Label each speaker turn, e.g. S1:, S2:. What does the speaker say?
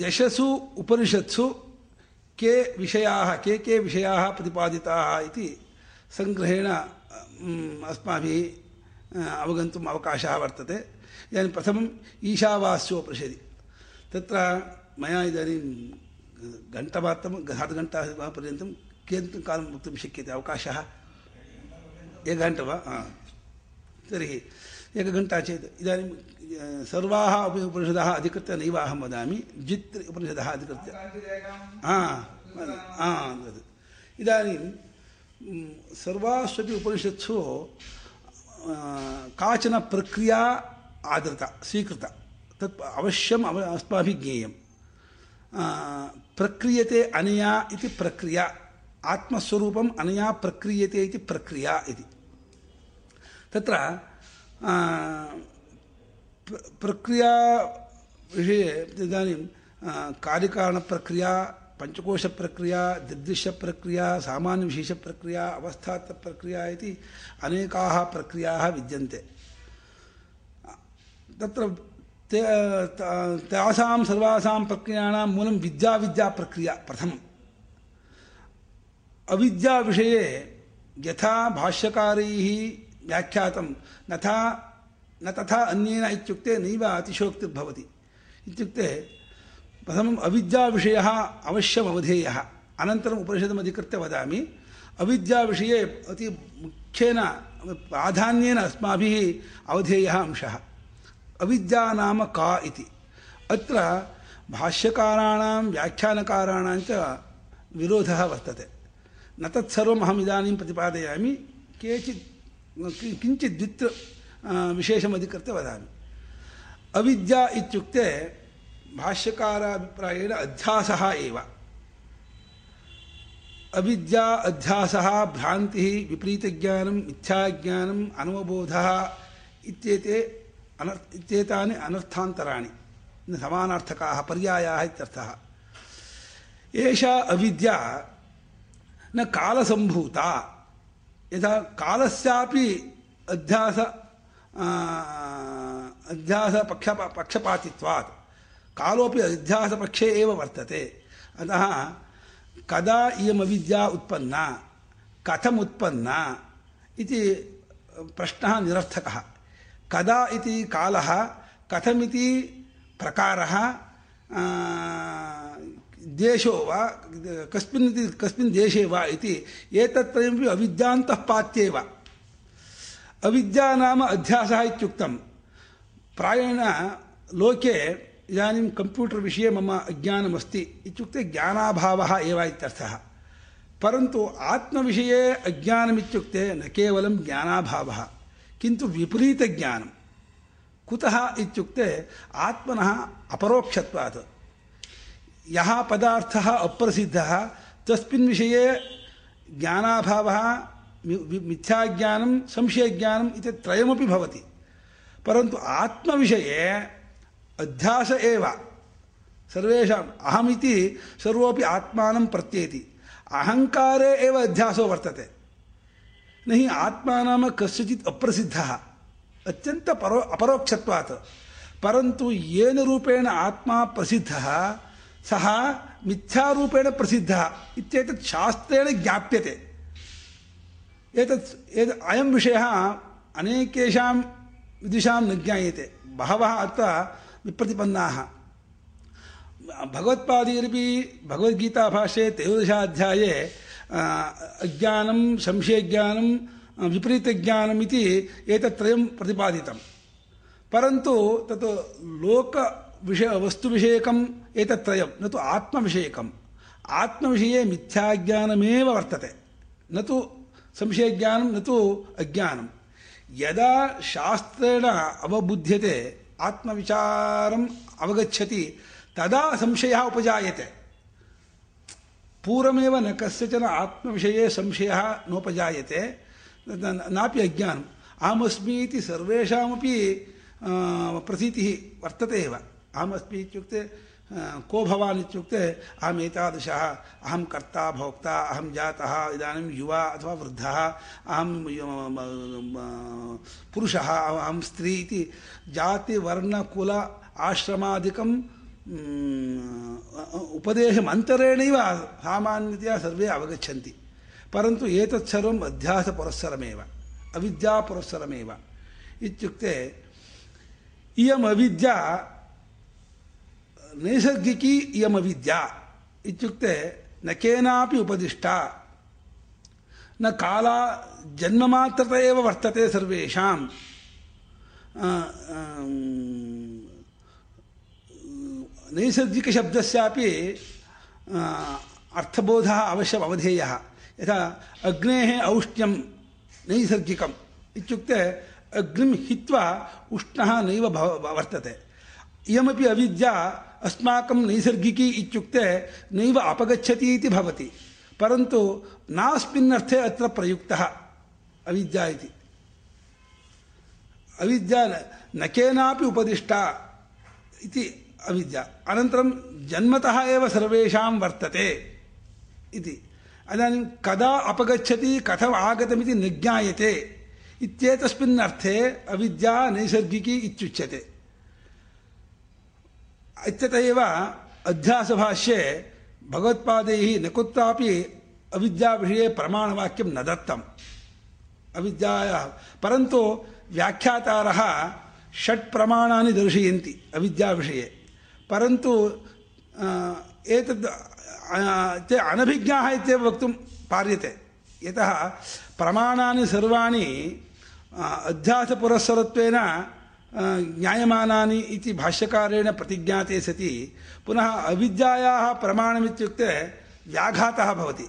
S1: दशसु उपनिषत्सु के विषयाः के के विषयाः प्रतिपादिताः इति सङ्ग्रहेण अस्माभिः अवगन्तुम् अवकाशः वर्तते इदानीं प्रथमम् ईशावास्योपनिषदि तत्र मया इदानीं घण्टामात्रं सार्धघण्टापर्यन्तं कियन्तं कालं वक्तुं शक्यते अवकाशः एकघण्टा वा तर्हि एकघण्टा चेत् इदानीं सर्वाः अपि उपनिषदः अधिकृत्य नैव अहं वदामि। जित् उपनिषदः अधिकृत्य। इदानीं सर्वास्वपि उपनिषत्सु काचन प्रक्रिया आदृता, स्वीकृता। तत् अवश्यम् अव, अस्माभिः ज्ञेयं प्रक्रियते अनया इति प्रक्रिया, आत्मस्वरूपम् अनया प्रक्रियते इति प्रक्रिया इति। तत्र प्रक्रिया विषये इदानीं कार्यकारणप्रक्रिया, पञ्चकोशप्रक्रिया दिदृश्यप्रक्रिया सामान्यविशेषप्रक्रिया, अवस्थात्प्रक्रिया इति अनेकाः प्रक्रियाः विद्यन्ते। तत्र ते तासां सर्वासां प्रक्रियाणां मूलं विद्याविद्याप्रक्रिया प्रथमम्। अविद्याविषये यथा भाष्यकारैः व्याख्यातं नथा न तथा अन्येन इत्युक्ते नैव अतिशोक्तिर्भवति इत्युक्ते प्रथमम् अविद्याविषयः अवश्यम् अवधेयः अनन्तरम् उपनिषदम् अधिकृत्य वदामि, अविद्याविषये अति मुख्येन, प्राधान्येन अस्माभिः अवधेयः अंशः। अविद्या नाम का इति। अत्र भाष्यकाराणां, व्याख्यानकाराणां च विरोधः वर्तते। न तत्सर्वम् अहम् इदानीं प्रतिपादयामि। केचित् किञ्चित् द्वित्र विशेषमधिकृत्य वदामि। अविद्या इत्युक्ते भाष्यकाराभिप्रायेण अध्यासः एव। अविद्या, अध्यासः, भ्रान्तिः विपरीतज्ञानं मिथ्याज्ञानम्, अनवबोधः इत्येते अनर्, इत्येतानि अनर्थान्तराणि। समानार्थकाः, पर्यायाः इत्यर्थः। एषा अविद्या न कालसम्भूता। यथा कालस्यापि अध्यास अध्यासपक्ष पक्षपातित्वात्। कालोपि अध्यासपक्षे एव वर्तते। अतः कदा इयमविद्या उत्पन्ना, कथम् उत्पन्ना इति प्रश्नः निरर्थकः। कदा इति कालः, कथमिति प्रकारः देशो वा, कस्मिन् कस्मिन् देशे वा इति एतत्त्रयमपि अविद्यान्तः पात्येव अविद्या नाम अध्यासः इत्युक्तं प्रायेण लोके इदानीं कम्प्यूटर् विषये मम अज्ञानमस्ति। इत्युक्ते ज्ञानाभावः एव इत्यर्थः। परन्तु आत्मविषये अज्ञानमित्युक्ते न केवलं ज्ञानाभावः, किन्तु विपरीतज्ञानं। कुतः इत्युक्ते आत्मनः अपरोक्षत्वात्। यः पदार्थः अप्रसिद्धः, तस्मिन् विषये ज्ञानाभावः मिथ्याज्ञानं संशयज्ञानम् इति त्रयमपि भवति। परन्तु आत्मविषये अध्यास एव। सर्वेषाम् अहमिति सर्वोपि आत्मानं प्रत्येति। अहङ्कारे एव अध्यासो वर्तते। न हि आत्मा नाम कस्यचित् अप्रसिद्धः। अत्यन्त परो, अपरोक्षत्वात्। परन्तु येन रूपेण आत्मा प्रसिद्धः सः मिथ्यारूपेण प्रसिद्धः इत्येतत् शास्त्रेण ज्ञाप्यते। एतत् एतत् अयं विषयः अनेकेषां विदुषां न ज्ञायते। बहवः अत्र विप्रतिपन्नाः। भगवत्पादैरपि भगवद्गीताभाष्ये त्रयोदशाध्याये अज्ञानं, संशयज्ञानं, विपरीतज्ञानम् इति एतत्त्रयं प्रतिपादितं परन्तु तत् लोकविषय, वस्तुविषयकम् एतत्त्रयं, न तु आत्मविषयकम्। आत्मविषये मिथ्याज्ञानमेव वर्तते। न तु संशयज्ञानं, न तु अज्ञानं। यदा शास्त्रेण अवबुध्यते, आत्मविचारम् अवगच्छति, तदा संशयः उपजायते। पूर्वमेव न कस्यचन आत्मविषये संशयः नोपजायते नापि अज्ञानम्। अहमस्मि इति सर्वेषामपि प्रतीतिः वर्तते एव। अहमस्मि इत्युक्ते को भवान् इत्युक्ते अहम् एतादृशः, अहं कर्ता, भोक्ता, अहं जातः, इदानीं युवा अथवा वृद्धः, अहं पुरुषः, अहं स्त्री इति जातिवर्णकुल आश्रमादिकं उपदेशमन्तरेणैव सामान्यतया सर्वे अवगच्छन्ति। परन्तु एतत् सर्वम् अध्यासपुरस्सरमेव, अविद्यापुरस्सरमेव। इत्युक्ते इयमविद्या नैसर्गिकी इयमविद्या इत्युक्ते न केनापि उपदिष्टा। न काला जन्ममात्रत एव वर्तते सर्वेषां। नैसर्गिकशब्दस्यापि अर्थबोधः अवश्यम् अवधेयः। यथा अग्नेः औष्ण्यं नैसर्गिकम् इत्युक्ते अग्निं हित्वा उष्णः नैव वर्तते। इयमपि अविद्या अस्माकं नैसर्गिकी इत्युक्ते नैव अपगच्छति इति भवति। परन्तु नास्मिन्नर्थे अत्र प्रयुक्तः अविद्या इति। अविद्या न केनापि उपदिष्टा इति अविद्या। अनन्तरं जन्मतः एव सर्वेषां वर्तते इति। इदानीं कदा अपगच्छति, कथम् आगतमिति न ज्ञायते। इत्येतस्मिन् अर्थे अविद्या नैसर्गिकी इत्युच्यते। इत्यत एव अध्यासभाष्ये भगवत्पादैः न कुत्रापि अविद्याविषये प्रमाणवाक्यं न दत्तम्। अविद्यायाः, परन्तु व्याख्यातारः षट् प्रमाणानि दर्शयन्ति अविद्याविषये। परन्तु एतद् ते अनभिज्ञाः इत्येव वक्तुं पार्यते। यतः प्रमाणानि सर्वाणि अध्यासपुरस्सरत्वेन ज्ञायमानानि इति भाष्यकारेण प्रतिज्ञाते सति पुनः अविद्यायाः प्रमाणमित्युक्ते व्याघातः भवति।